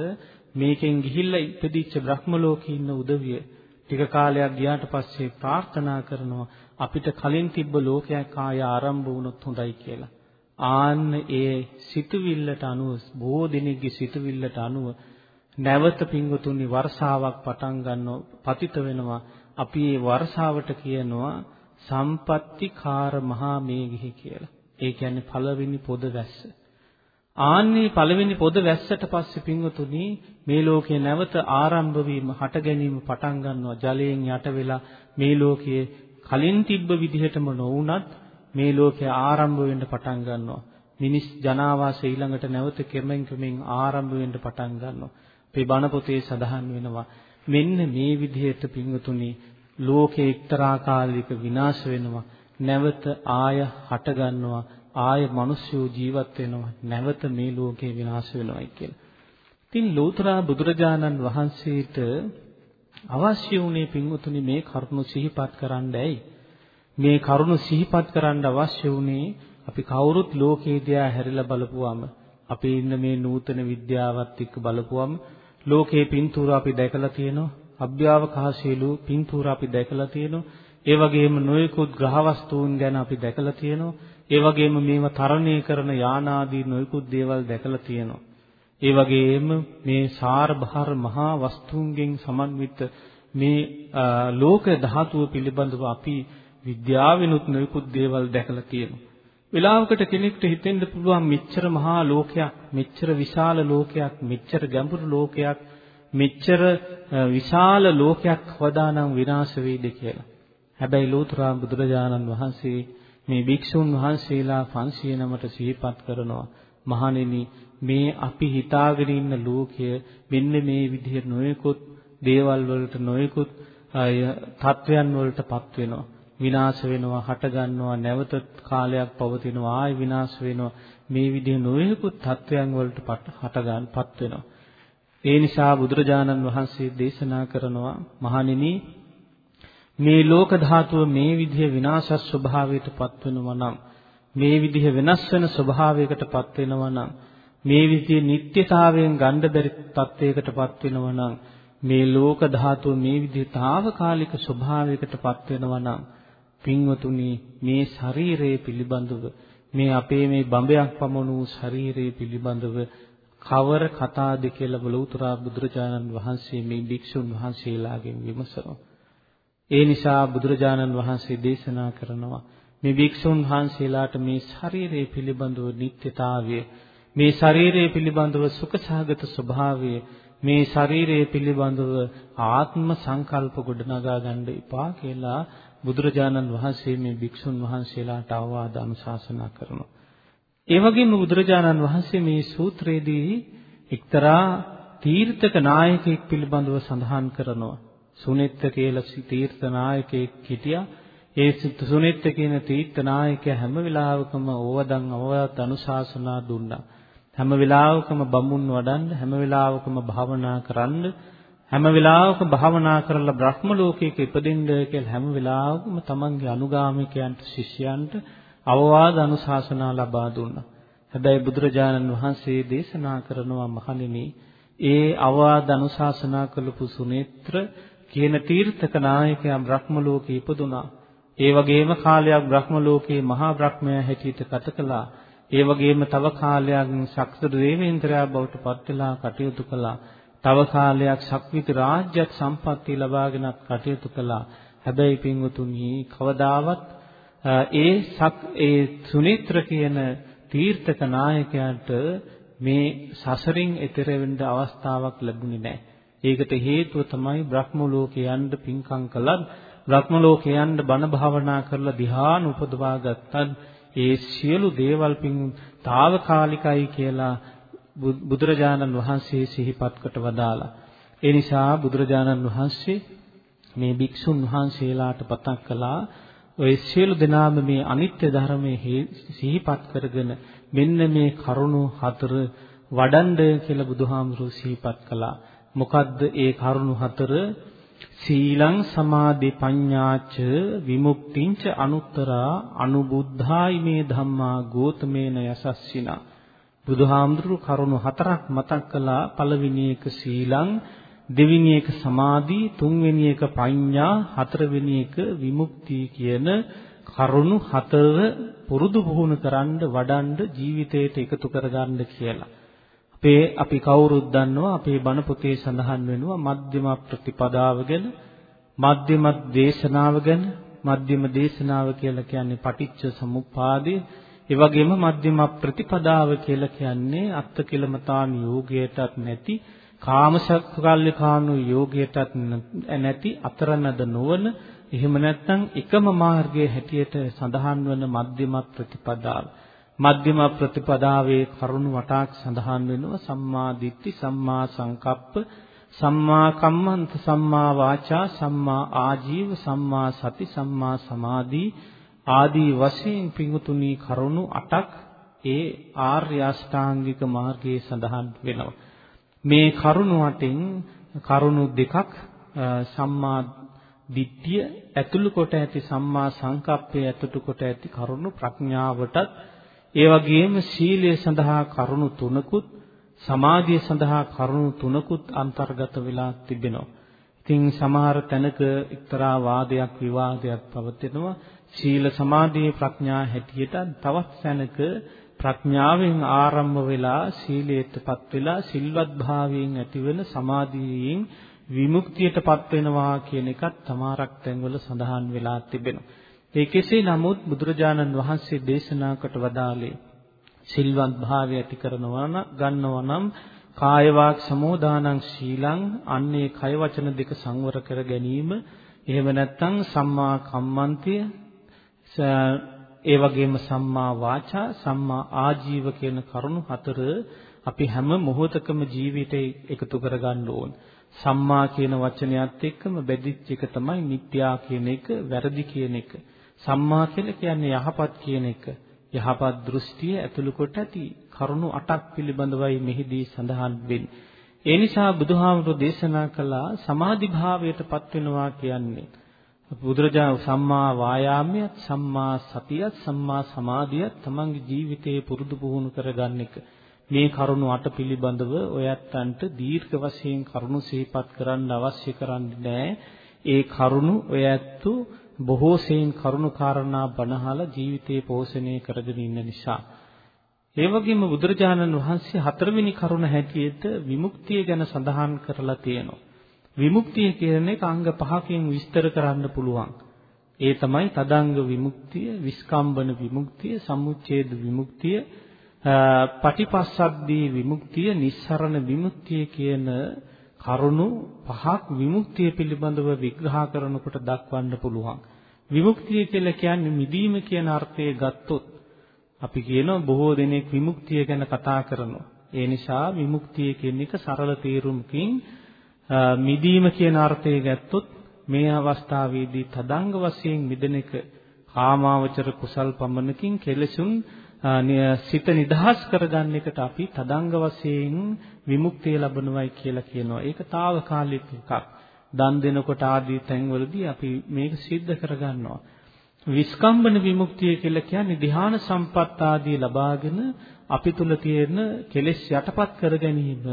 මේකෙන් ගිහිල්ලා ඉපදිච්ච බ්‍රහ්ම ලෝකේ ඉන්න උදවිය ටික කාලයක් ගියාට පස්සේ ප්‍රාර්ථනා කරනවා අපිට කලින් තිබ්බ ලෝකයක් ආය ආරම්භ වුණොත් හොඳයි කියලා. ආන්න ඒ සිතුවිල්ලට අනුව බොහෝ දිනෙකගේ සිතුවිල්ලට අනුව නැවත පිංගුතුනි වර්ෂාවක් පටන් ගන්නව පතිත වෙනවා අපි මේ වර්ෂාවට කියනවා සම්පත්තිකාර මහා මේඝි කියලා. ඒ කියන්නේ පළවෙනි පොද වැස්ස. ආන්නේ පළවෙනි පොද වැස්සට පස්සේ පිංගුතුනි මේ ලෝකේ නැවත ආරම්භ වීම හට ගැනීම පටන් ගන්නවා ජලයෙන් යට වෙලා මේ ලෝකයේ කලින් තිබ්බ විදිහටම නොවුනත් මේ ලෝකය ආරම්භ වෙන්න පටන් ගන්නවා. මිනිස් ජනාවාස ඊළඟට නැවත කෙමෙන් කෙමෙන් ආරම්භ වෙන්න පටන් ගන්නවා. අපේ බණ පොතේ සඳහන් වෙනවා මෙන්න මේ විදිහට පින්වතුනි ලෝකේ එක්තරා කාලයක විනාශ වෙනවා. නැවත ආය හට ගන්නවා. ආය මිනිස්සු ජීවත් වෙනවා. නැවත මේ ලෝකේ විනාශ වෙනවායි කියලා. ඉතින් ලෝතර බුදුරජාණන් වහන්සේට අවශ්‍ය වුණේ පින්වතුනි මේ කරුණු සිහිපත් කරන්නයි. මේ කරුණ සිහිපත් කරන්න අවශ්‍ය වුණේ අපි කවුරුත් ලෝකේ දිහා හැරිලා බලපුවම අපි ඉන්න මේ නූතන විද්‍යාවත් එක්ක බලපුවම ලෝකේ පින්තූර අපි දැකලා තියෙනවා. අභ්‍යවකාශීලු පින්තූර අපි දැකලා තියෙනවා. ඒ වගේම නොයෙකුත් ග්‍රහ වස්තුන් ගැන අපි දැකලා තියෙනවා. ඒ වගේම මේව තරණය කරන යානාදී නොයෙකුත් දේවල් දැකලා තියෙනවා. ඒ වගේම මේ සාර බහර මහා වස්තුන්ගෙන් සමන්විත මේ ලෝක ධාතුව පිළිබඳව අපි විද්‍යාවෙනුත් නොයෙකුත් දේවල් දැකලා තියෙනවා. වෙලාවකට කෙනෙක්ට හිතෙන්න පුළුවන් මෙච්චර මහා ලෝකයක්, මෙච්චර විශාල ලෝකයක්, මෙච්චර ගැඹුරු ලෝකයක්, මෙච්චර විශාල ලෝකයක් කවදානම් විනාශ වෙයිද කියලා. හැබැයි ලෝතුරා බුදුරජාණන් වහන්සේ මේ භික්ෂුන් වහන්සේලා 500 නමට සිහිපත් කරනවා. මහණෙනි මේ අපි හිතාගෙන ඉන්න ලෝකය මෙන්න මේ විදිහට නොයෙකුත් දේවල් වලට නොයෙකුත් තත්වයන් වලටපත් වෙනවා. විනාශ වෙනවා, හට ගන්නවා, නැවත කාලයක් පවතිනවා, ආය විනාශ වෙනවා. මේ විදිහ නොයෙකුත් තත්වයන් වලට හට ගන්නපත් වෙනවා. ඒ නිසා බුදුරජාණන් වහන්සේ දේශනා කරනවා මහණෙනි මේ ලෝක ධාතුව මේ විදිහ විනාශ ස්වභාවයටපත් වෙනවා නම් මේ විදිහ වෙනස් වෙන ස්වභාවයකටපත් වෙනවා නම් මේ විදිහේ නිට්ටයතාවයෙන් ගන්න බැරි තත්වයකටපත් වෙනවා නම් මේ ලෝක ධාතුව මේ විදිහේ తాවකාලික ස්වභාවයකටපත් වෙනවා නම් පින්වතුනි මේ ශරීරයේ පිළිබඳව මේ අපේ මේ බඹයක් පමණ වූ ශරීරයේ පිළිබඳව කවර කතාද කියලා බලුතරා බුදුරජාණන් වහන්සේ මේ භික්ෂුන් වහන්සේලාගෙන් විමසනවා. ඒ නිසා බුදුරජාණන් වහන්සේ දේශනා කරනවා මේ භික්ෂුන් වහන්සේලාට මේ ශරීරය පිළිබඳව නිත්‍යතාවය මේ ශරීරය පිළිබඳව සුඛසහගත ස්වභාවය මේ ශරීරය පිළිබඳව ආත්ම සංකල්ප ගොඩනගා ගන්න එපා කියලා බුදුරජාණන් වහන්සේ මේ භික්ෂුන් වහන්සේලාට අවවාද අනුශාසනා කරනවා. ඒ වගේම බුදුරජාණන් වහන්සේ මේ සූත්‍රයේදී එක්තරා තීර්ථක නායකයෙක් පිළිබඳව සඳහන් කරනවා. සුනෙත්ත කියලා තීර්ථ නායකයෙක් හිටියා. ඒ සුනෙත්ත කියන තීර්ථ නායකයා හැම වෙලාවකම ඕවදන් අවවාද අනුශාසනා දුන්නා. හැම වෙලාවකම බඹුන් වඩන්න හැම වෙලාවකම භාවනා කරන්න හැම වෙලාවකම භාවනා කරලා බ්‍රහ්ම ලෝකයක ඉපදෙන්න කියලා හැම වෙලාවකම තමන්ගේ අනුගාමිකයන්ට ශිෂ්‍යයන්ට අවවාද අනුශාසනා ලබා දුන්නා. හැබැයි බුදුරජාණන් වහන්සේ දේශනා කරනවා මහණෙනි ඒ අවවාද අනුශාසනා කළපු සුනේත්‍ර කියන තීර්ථක නායකයා බ්‍රහ්ම ලෝකේ ඉපදුනා. ඒ වගේම කාලයක් බ්‍රහ්ම ලෝකේ මහා බ්‍රහ්මයා හැටියට ගත කළා. ඒ වගේම තව කාලයක් ශක්‍ර දේවේන්ද්‍රයා බවට පත් වෙලා කටයුතු කළා. තව කාලයක් ශක්විති රාජ්‍යත් සම්පත්‍ය ලබාගෙනත් කටයුතු කළා. හැබැයි පින්වතුනි කවදාවත් ඒ සක් ඒ සුනිත්‍ර කියන තීර්ථක නායකයාට මේ සසරින් එතෙර වෙන්න අවස්ථාවක් ලැබුණේ නැහැ. ඒකට හේතුව තමයි බ්‍රහ්ම ලෝකේ යන්න පින්කම් කළත් බ්‍රහ්ම ලෝකේ යන්න බණ භාවනා කරලා ධ්‍යාන උපදවා ගත්තත් ඒ සියලු දේවල් පින් తాවකාලිකයි කියලා බුදුරජාණන් වහන්සේ සිහිපත් කොට වදාලා. ඒ නිසා බුදුරජාණන් වහන්සේ මේ භික්ෂුන් වහන්සේලාට පතක් කළා ඔය සියලු දෙනාම මේ අනිත්‍ය ධර්මයේ සිහිපත් කරගෙන මෙන්න මේ කරුණු හතර වඩන්ඩ කියලා බුදුහාමුදුරුවෝ සිහිපත් කළා. මොකද්ද ඒ කරුණු හතර? සීලං සමාධි පඤ්ඤාච විමුක්තිංච අනුත්තරා අනුබුද්ධායි මේ ධම්මා ගෝතමේන යසස්සිනා. බුදුහාමුදුරු කරුණු හතරක් මතක් කළා. පළවෙනි එක සීලං දෙවෙනි එක සමාධි තුන්වෙනි එක පඤ්ඤා හතරවෙනි එක විමුක්තිය කියන කරුණු හතර පුරුදු පුහුණු කරන්න වඩන්න ජීවිතයට එකතු කරගන්න කියලා. අපේ අපි කවුරුත් දන්නවා අපේ බණ පොතේ සඳහන් වෙනවා මධ්‍යම ප්‍රතිපදාව ගැන මධ්‍යම දේශනාව ගැන මධ්‍යම දේශනාව කියලා කියන්නේ පටිච්ච සමුප්පාදය. ඒ වගේම මධ්‍යම ප්‍රතිපදාව කියලා කියන්නේ අත්තිකිලමතාන යෝගයටත් නැති කාමසක්කල්ලිකානු යෝගයටත් නැති අතරමැද නොවන එහෙම නැත්නම් එකම මාර්ගයේ හැටියට සඳහන් වන මධ්‍යම ප්‍රතිපදාව. මධ්‍යම ප්‍රතිපදාවේ කරුණු වටාක් සඳහන් වෙනවා. සම්මා දිට්ඨි සම්මා සංකප්ප සම්මා කම්මන්ත සම්මා වාචා සම්මා ආජීව සම්මා සති සම්මා සමාධි ආදී වශයෙන් පිඟුතුනි කරුණු 8ක් ඒ ආර්ය අෂ්ටාංගික මාර්ගයේ සඳහන් වෙනවා. මේ කරුණු වටින් කරුණු දෙකක් සම්මා දිට්ඨිය ඇතුළු කොට ඇති සම්මා සංකප්පය ඇතුළු කොට ඇති කරුණු ප්‍රඥාවටත් ඒ වගේම සීලය සඳහා කරුණු තුනකුත් සමාධිය සඳහා කරුණු තුනකුත් අන්තර්ගත වෙලා තිබෙනවා. ඉතින් සමහර තැනක එක්තරා වාදයක් විවාදයක් පවතිනවා. සීල සමාධි ප්‍රඥා හැටියට තවත් තැනක ප්‍රඥාවෙන් ආරම්භ වෙලා සීලයටපත් වෙලා සිල්වත් භාවයෙන් ඇතිවෙන සමාධියෙන් විමුක්තියටපත් වෙනවා කියන එකත් තමාරක් තැන්වල සඳහන් වෙලා තිබෙනවා. ඒ කෙසේ නමුත් බුදුරජාණන් වහන්සේ දේශනා කොට වදාළේ සිල්වත් භාවය ඇති කරනවා ගන්නවා නම් කාය වාක් සමෝදානං ශීලං අන්නේ කය වචන දෙක සංවර කර ගැනීම එහෙම නැත්නම් සම්මා කම්මන්තිය ඒ වගේම සම්මා වාචා සම්මා ආජීව කියන කරුණු හතර අපි හැම මොහොතකම ජීවිතේ එකතු කරගන්න ඕන. සම්මා කියන වචනයත් එක්කම බැඳිච්ච එක තමයි මිත්‍යා කියන එක, වැරදි කියන එක. සම්මා කියලා කියන්නේ යහපත් කියන එක. යහපත් දෘෂ්ටිය ඇතුළු කොට ඇති කරුණු 8ක් පිළිබඳවයි මෙහිදී සඳහන් වෙන්නේ. ඒ නිසා බුදුහාමුදුරෝ දේශනා කළා සමාධි භාවයටපත් වෙනවා කියන්නේ බුදුරජාණන් සම්මා වායාමයත් සම්මා සතියත් සම්මා සමාධියත් තමන්ගේ ජීවිතයේ පුරුදු පුහුණු කරගන්න එක. මේ කරුණු අට පිළිබඳව ඔයත්තන්ට දීර්ඝ වශයෙන් කරුණු සිහිපත් කරන්න අවශ්‍ය කරන්නේ නැහැ. ඒ කරුණු ඔයත්තු බොහෝ සෙයින් කරුණු කාරණා බණහලා ජීවිතේ පෝෂණය කරගෙන ඉන්න නිසා ඒ වගේම බුදුරජාණන් වහන්සේ හතරවෙනි කරුණ හැටියට විමුක්තිය ගැන සඳහන් කරලා තියෙනවා. විමුක්තිය කියන එක අංග පහකින් විස්තර කරන්න පුළුවන්. ඒ තමයි තදංග විමුක්තිය, විස්කම්බන විමුක්තිය, සමුච්ඡේද විමුක්තිය, පටිපස්සද්දී විමුක්තිය, නිස්සරණ විමුක්තිය කියන කරුණු පහක් විමුක්තිය පිළිබඳව විග්‍රහ කරනකොට දක්වන්න පුළුවන්. විමුක්තිය කියලා කියන්නේ මිදීම කියන අර්ථය ගත්තොත් අපි කියනවා බොහෝ දෙනෙක් විමුක්තිය ගැන කතා කරනවා. ඒ නිසා විමුක්තිය කියන එක සරල තේරුමකින් මිදීම කියන අර්ථය ගත්තොත් මේ අවස්ථාවේදී තදංග වශයෙන් මිදෙන එක කාමාවචර කුසල් පමණකින් කෙලසුන් සිත නිදහස් කරගන්න එකට අපි තදංග වශයෙන් විමුක්තිය ලබනවායි කියලා කියනවා. ඒක తాවකාලික එකක්. දන් දෙනකොට ආදී තැන්වලදී අපි මේක सिद्ध කරගන්නවා. විස්කම්බන විමුක්තිය කියලා කියන්නේ ධ්‍යාන සම්පත් ආදී ලබාගෙන අපි තුල තියෙන කෙලෙස් යටපත් කර ගැනීම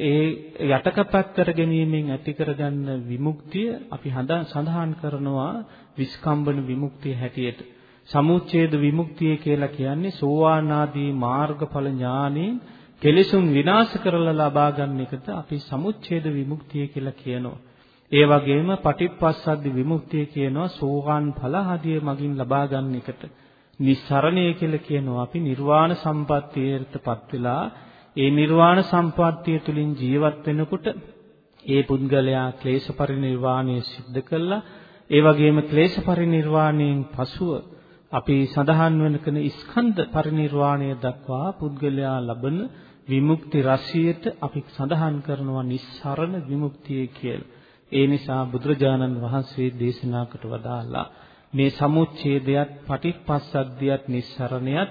ඒ යටකපත් කර ගැනීමෙන් ඇති කරගන්න විමුක්තිය අපි සඳහන් කරනවා විස්කම්බන විමුක්තිය හැටියට. සමුච්ඡේද විමුක්තිය කියලා කියන්නේ සෝවාන් ආදී මාර්ගඵල ඥානෙන් කෙලෙසුන් විනාශ කරලා ලබා ගන්න එකට අපි සමුච්ඡේද විමුක්තිය කියලා කියනවා. ඒ වගේම පටිප්පස්සද්දි විමුක්තිය කියනවා සෝවාන් ඵල ආදී මගින් ලබා ගන්න එකට. නිස්සරණය කියලා කියනවා අපි නිර්වාණ සම්පත්තියටපත් වෙලා ඒ නිර්වාණ සම්පත්තිය තුලින් ජීවත් වෙනකොට ඒ පුද්ගලයා ක්ලේශ පරිනිර්වාණය සිද්ධ කළා ඒ වගේම ක්ලේශ පරිනිර්වාණයෙන් පසුව අපි සඳහන් වෙන කන ස්කන්ධ පරිනිර්වාණය දක්වා පුද්ගලයා ලබන විමුක්ති රසියට අපි සඳහන් කරනවා නිස්සරණ විමුක්තිය කියලා. ඒ නිසා බුදුරජාණන් වහන්සේ දේශනා කොට වදාලා මේ සමුච්ඡේදයත් පටිච්චසද්දියත් නිස්සරණයත්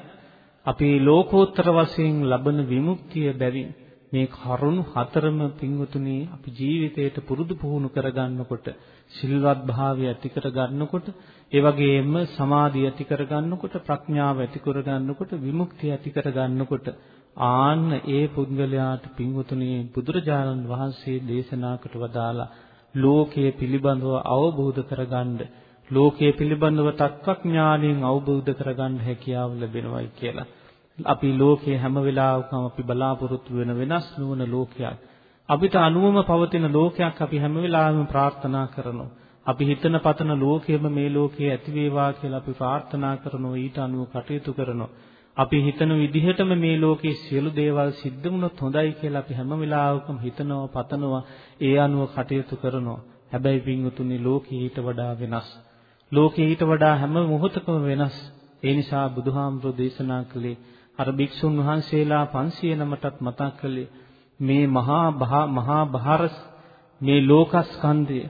අපේ ලෝකෝත්තර වශයෙන් ලබන විමුක්තිය බැවින් මේ කරුණු හතරම පින්වතුනි අපි ජීවිතයට පුරුදු පුහුණු කරගන්නකොට සිල්වත් භාවය ඇති කරගන්නකොට ඒ වගේම සමාධිය ඇති කරගන්නකොට ප්‍රඥාව ඇති කරගන්නකොට විමුක්තිය ඇති කරගන්නකොට ආන්න ඒ පුද්ගලයාට පින්වතුනි බුදුරජාණන් වහන්සේ දේශනා කොට වදාලා ලෝකයේ පිළිබඳව අවබෝධ කරගන්න ලෝකයේ පිළිබඳව තත්ත්වඥාණයෙන් අවබෝධ කරගන්න හැකියාව ලැබෙනවයි කියලා. අපි ලෝකයේ හැම වෙලාවකම අපි බලාපොරොත්තු වෙන වෙනස් නොවන ලෝකයක්. අපිට අනුවම පවතින ලෝකයක් අපි හැම වෙලාවෙම ප්‍රාර්ථනා කරනවා. අපි හිතන පතන ලෝකයේම මේ ලෝකයේ ඇති වේවා කියලා අපි ප්‍රාර්ථනා කරනවා ඊට අනුව කටයුතු කරනවා. අපි හිතන විදිහටම මේ ලෝකයේ සියලු දේවල් සිද්ධ වුණොත් හොඳයි කියලා අපි හැම වෙලාවකම හිතනවා පතනවා ඒ අනුව කටයුතු කරනවා. හැබැයි පින්වතුනි ලෝකයේ ඊට වඩා වෙනස්. ලෝකයේ ඊට වඩා හැම මොහොතකම වෙනස්. ඒ නිසා බුදුහාමුදුරෝ දේශනා කළේ අර භික්ෂුන් වහන්සේලා 500 නමටත් මතක් කළේ මේ මහා මහා භාරස් මේ ලෝකස්කන්ධය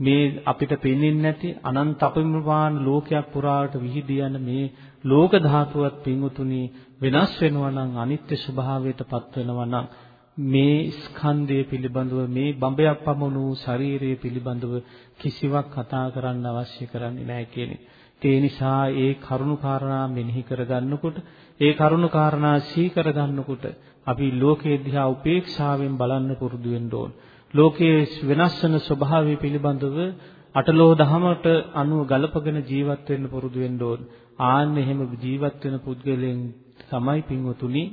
මේ අපිට පෙනෙන්නේ නැති අනන්ත අපරිමාණ ලෝකයක් පුරාට විහිදී යන මේ ලෝක ධාතුවත් පිංගුතුනි වෙනස් වෙනවා නම් අනිත්‍ය ස්වභාවයටපත් වෙනවා නම් මේ ස්කන්ධය පිළිබඳව මේ බඹයක් පමණ වූ ශරීරය පිළිබඳව කිසිවක් කතා කරන්න අවශ්‍ය කරන්නේ නැහැ කියන්නේ. ඒ නිසා ඒ කරුණු කාරණා මෙනෙහි කරගන්නකොට ඒ කරුණු කාරණා සී කරගන්නකොට අපි ලෝකයේ දිහා උපේක්ෂාවෙන් බලන්න පුරුදු වෙන්න ඕන. ලෝකයේ වෙනස් වෙන ස්වභාවය පිළිබඳව අටලෝ දහමට අනුව ගලපගෙන ජීවත් වෙන්න පුරුදු වෙන්න ඕන. ආන්න එහෙම ජීවත් වෙන පුද්ගලයන් තමයි පින්වතුනි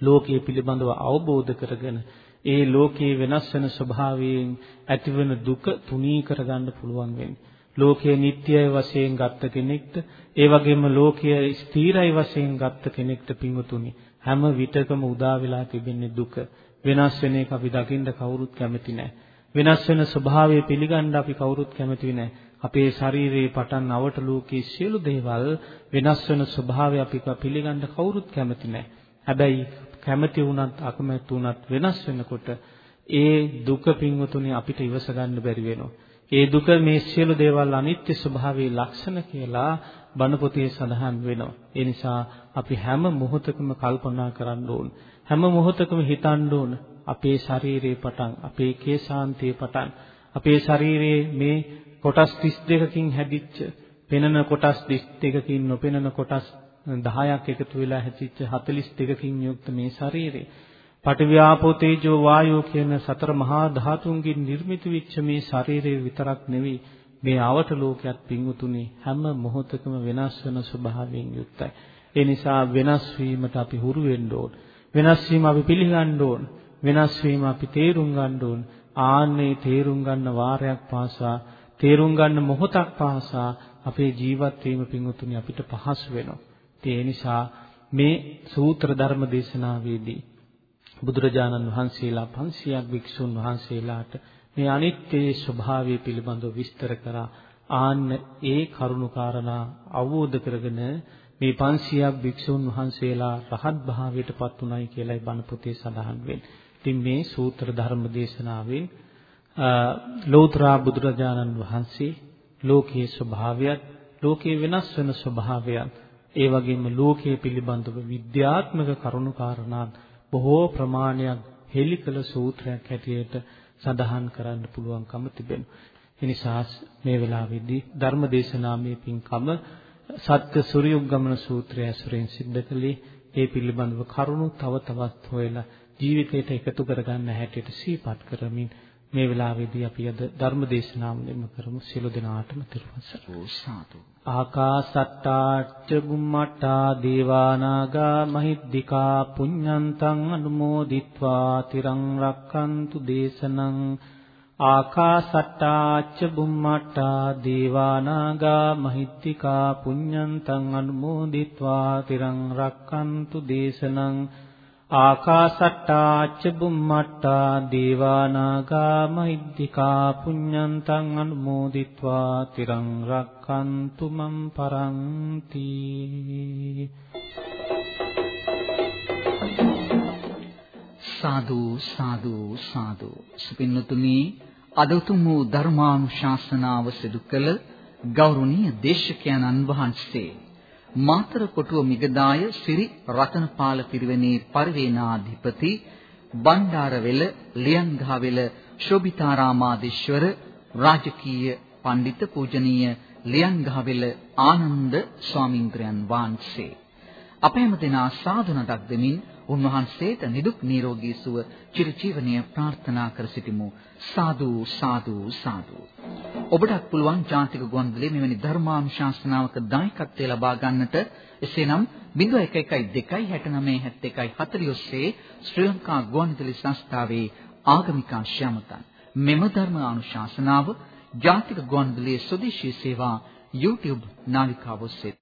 ලෝකයේ පිළිබඳව අවබෝධ කරගෙන ඒ ලෝකයේ වෙනස් වෙන ස්වභාවයෙන් ඇතිවන දුක තුනී කරගන්න පුළුවන් වෙන්නේ. ලෝකයේ නිට්ටයයි වශයෙන් ගත්ත කෙනෙක්ට ඒ වගේම ලෝකයේ ස්ථිරයි වශයෙන් ගත්ත කෙනෙක්ට පින්වතුනි හැම විටකම උදා වෙලා තිබෙන්නේ දුක. වෙනස් වෙන එක අපි දකින්න කවුරුත් කැමති නැහැ. වෙනස් වෙන ස්වභාවය පිළිගන්න අපි කවුරුත් කැමති නැහැ. අපේ ශරීරයේ පටන් අවට ලෝකයේ සියලු දේවල් වෙනස් වෙන ස්වභාවය අපි පිළිගන්න කවුරුත් කැමති නැහැ. හැබැයි කැමති වුණත් අකමැති වුණත් වෙනස් වෙනකොට ඒ දුක පින්වතුනි අපිට ඉවස ගන්න බැරි වෙනවා. ඒ දුක මේ සියලු දේවල් අනිත්‍ය ස්වභාවයේ ලක්ෂණ කියලා බණ පොතේ සඳහන් වෙනවා. ඒ නිසා අපි හැම මොහොතකම කල්පනා කරන්න ඕන. හැම මොහොතකම හිතන්න ඕන අපේ ශරීරයේ පටන් අපේ කේශාන්තයේ පටන් අපේ ශරීරයේ මේ කොටස් 32කින් හැදිච්ච පෙනෙන කොටස් 32කින් නොපෙනෙන කොටස් 10ක් එකතු වෙලා හැදිච්ච 42කින් යුක්ත මේ ශරීරය පඨවිආපෝ තේජෝ වායෝ කියන සතර මහා ධාතුන්ගෙන් නිර්මිත වෙච්ච මේ ශරීරය විතරක් නෙවෙයි මේ ආවත ලෝකයක් පිංගුතුනි හැම මොහොතකම වෙනස් වෙන ස්වභාවයෙන් යුක්තයි. ඒ නිසා වෙනස් වීමට අපි හුරු වෙන්න ඕන. වෙනස් වීම අපි පිළිගන්න ඕන. වෙනස් වීම අපි තේරුම් ගන්න ඕන. ආන්නේ තේරුම් ගන්න වාරයක් පාසා තේරුම් ගන්න මොහොතක් පාසා අපේ ජීවත් වීම පිංුතුනි අපිට පහසු වෙනවා. ඒ නිසා මේ සූත්‍ර ධර්ම දේශනාවේදී බුදුරජාණන් වහන්සේලා 500ක් වික්ෂුන් වහන්සේලාට මේ අනිත්‍යයේ ස්වභාවය පිළිබඳව විස්තර කරා ආන්න ඒ කරුණු කාරණා අවබෝධ කරගෙන මේ 500ක් භික්ෂුන් වහන්සේලා රහත් භාවයට පත් උනායි කියලායි බණ පොතේ සඳහන් වෙන්නේ. ඉතින් මේ සූත්‍ර ධර්ම දේශනාවෙන් ලෝතර බුදුරජාණන් වහන්සේ ලෝකයේ ස්වභාවයත් ලෝකයේ වෙනස් වෙන ස්වභාවයත් ඒ වගේම ලෝකයේ පිළිබඳව විද්‍යාත්මක කරුණු කාරණා බොහෝ ප්‍රමාණයක් හෙළි කළ සූත්‍රයක් හැටියට සඳහන් කරන්න පුළුවන්කම තිබෙනවා. එනිසා මේ වෙලාවේදී ධර්ම දේශනාමය පින්කම සත්‍ය සූර්යෝග්ගමන සූත්‍රය ඇසුරෙන් සිද්ධ කළේ ඒ පිළිබඳව කරුණු තව තවත් හොයලා ජීවිතයට එකතු කරගන්න හැටියට සීපත් කරමින් මේ වෙලාවේදී අපි අද ධර්ම දේශනාව නිම කරමු. සියලු දෙනාටම තිරුවන් සරණයි. ආකාසට්ටාච්ච බුම්මට්ටා දේවානාගා මහිද්దికා පුඤ්ඤන්තං අනුමෝදිත්වා. තිරං රක්칸තු දේශනං ආකාසට්ටාච්ච බුම්මට්ටා දේවානාගා මහිත්‍තිකා පුඤ්ඤන්තං අනුමෝදිත්වා තිරං රක්칸තු දේශනං ආකාසට්ටාච්ච බුම්මට්ටා දේවානාගා මහිත්‍තිකා පුඤ්ඤන්තං අනුමෝදිත්වා තිරං රක්칸තු මම් පරන්ති සාදු සාදු සාදු. සුපින්නතුනි අද උතුම් වූ ධර්මානුශාසනාව සිදු කළ ගෞරවනීය දේශකයන්න් වහන්සේ මාතර කොටුව මිගදාය සිරි රතනපාල පිරිවෙනේ පරිවේනාධිපති බණ්ඩාරවෙල ලියන්ගහවෙල ශෝභිතාරාමාදීශ්වර රාජකීය පඬිත පූජනීය ලියන්ගහවෙල ආනන්ද ස්වාමීන්ද්‍රයන් වහන්සේ. අප හැම දෙනා සාදුනටක් දෙමින් උන්වහන්සේට නිදුක් නිරෝගී සුව චිරජීවනයේ ප්‍රාර්ථනා කර සිටිමු. සාදු සාදු සාදු. ඔබටත් පුළුවන් ජාතික ගුවන්විදුලියේ මෙවැනි ධර්මානුශාසනාවක දායකත්වය ලබා ගන්නට. එසේනම් 0112 69 71 40 ඔස්සේ ශ්‍රී ලංකා ගුවන්විදුලි සංස්ථාවේ ආගමික අංශය මතන් මෙම ධර්ම අනුශාසනාව ජාතික ගුවන්විදුලියේ ස්වදේශීය සේවා YouTube නාලිකාව ඔස්සේ